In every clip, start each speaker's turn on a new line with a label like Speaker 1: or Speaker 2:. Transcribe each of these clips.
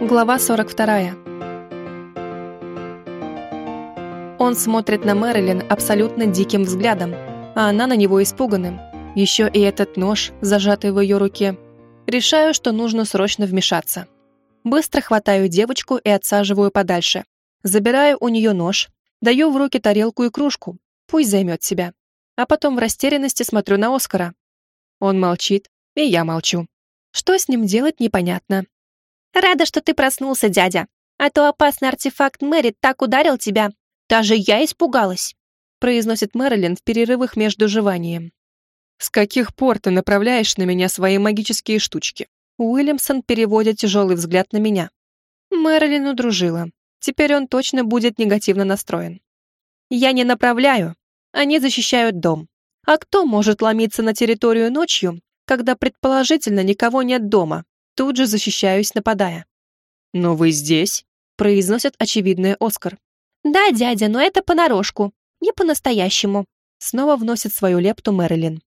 Speaker 1: Глава 42. Он смотрит на Мэрилин абсолютно диким взглядом, а она на него испуганным. Еще и этот нож, зажатый в ее руке. Решаю, что нужно срочно вмешаться. Быстро хватаю девочку и отсаживаю подальше. Забираю у нее нож, даю в руки тарелку и кружку, пусть займет себя. А потом в растерянности смотрю на Оскара. Он молчит, и я молчу. Что с ним делать, непонятно.
Speaker 2: «Рада, что ты проснулся, дядя. А то опасный артефакт Мэри так ударил тебя. Даже я испугалась», произносит Мэрилин в перерывах между жеванием.
Speaker 1: «С каких пор ты направляешь на меня свои магические штучки?» Уильямсон переводит тяжелый взгляд на меня. Мэрилин удружила. Теперь он точно будет негативно настроен. «Я не направляю. Они защищают дом. А кто может ломиться на территорию ночью, когда предположительно никого нет дома?» Тут же защищаюсь, нападая. «Но вы здесь?» — произносит очевидное Оскар.
Speaker 2: «Да, дядя, но это понарошку. Не по-настоящему».
Speaker 1: Снова вносит свою лепту Мэрилин.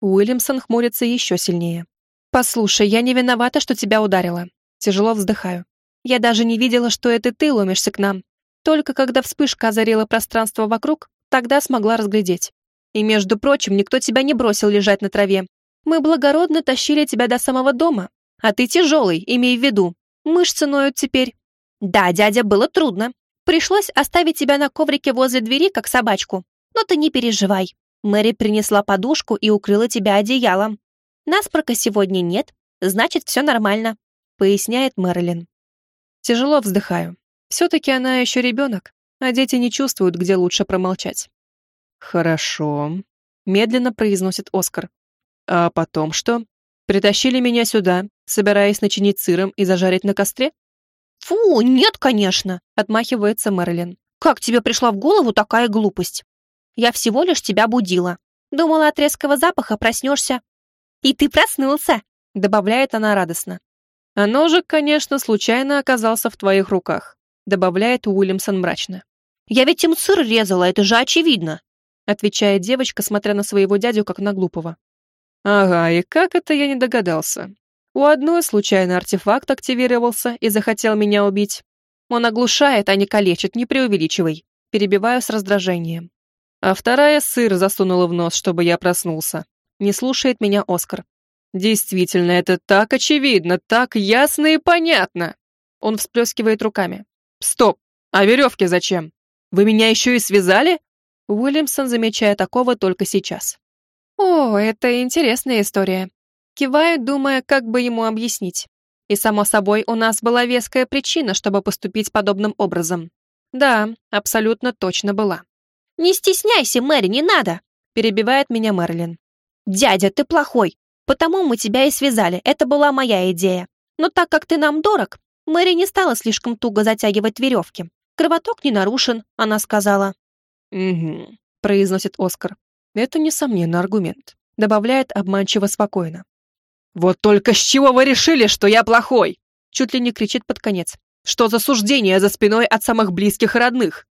Speaker 1: Уильямсон хмурится еще сильнее. «Послушай, я не виновата, что тебя ударила». Тяжело вздыхаю. «Я даже не видела, что это ты ломишься к нам. Только когда вспышка озарила пространство вокруг, тогда смогла разглядеть. И, между прочим, никто тебя не бросил лежать на траве. Мы благородно тащили тебя до самого дома, а ты тяжелый, имей в виду. Мышцы ноют теперь.
Speaker 2: Да, дядя, было трудно. Пришлось оставить тебя на коврике возле двери, как собачку. Но ты не переживай. Мэри принесла подушку и укрыла тебя одеялом. Наспрока сегодня нет, значит, все нормально», — поясняет Мэрилин.
Speaker 1: Тяжело вздыхаю. Все-таки она еще ребенок, а дети не чувствуют, где лучше промолчать. «Хорошо», — медленно произносит Оскар. «А потом что? Притащили меня сюда, собираясь начинить сыром и зажарить на костре?
Speaker 2: «Фу, нет, конечно!» — отмахивается Мэрилин. «Как тебе пришла в голову такая глупость? Я всего лишь тебя будила. Думала, от резкого запаха проснешься. И ты проснулся!» — добавляет она радостно.
Speaker 1: «А ножик, конечно, случайно оказался в твоих руках», — добавляет Уильямсон мрачно.
Speaker 2: «Я ведь им сыр резала, это же очевидно», —
Speaker 1: отвечает девочка, смотря на своего дядю, как на глупого. Ага, и как это я не догадался? У одной случайно артефакт активировался и захотел меня убить. Он оглушает, а не калечит, не преувеличивай. Перебиваю с раздражением. А вторая сыр засунула в нос, чтобы я проснулся. Не слушает меня Оскар. Действительно, это так очевидно, так ясно и понятно. Он всплескивает руками. Стоп, а веревки зачем? Вы меня еще и связали? Уильямсон замечает такого только сейчас. О, это интересная история. Киваю, думая, как бы ему объяснить. И, само собой, у нас была веская причина, чтобы поступить подобным образом. Да, абсолютно точно была.
Speaker 2: «Не стесняйся, Мэри, не надо!» перебивает меня Мерлин. «Дядя, ты плохой, потому мы тебя и связали, это была моя идея. Но так как ты нам дорог, Мэри не стала слишком туго затягивать веревки. Кровоток не нарушен, она сказала.
Speaker 1: «Угу», произносит Оскар. Это, несомненно, аргумент. Добавляет обманчиво спокойно. «Вот только с чего вы решили, что я плохой?» Чуть ли не кричит под конец. «Что за суждение за спиной от самых близких и родных?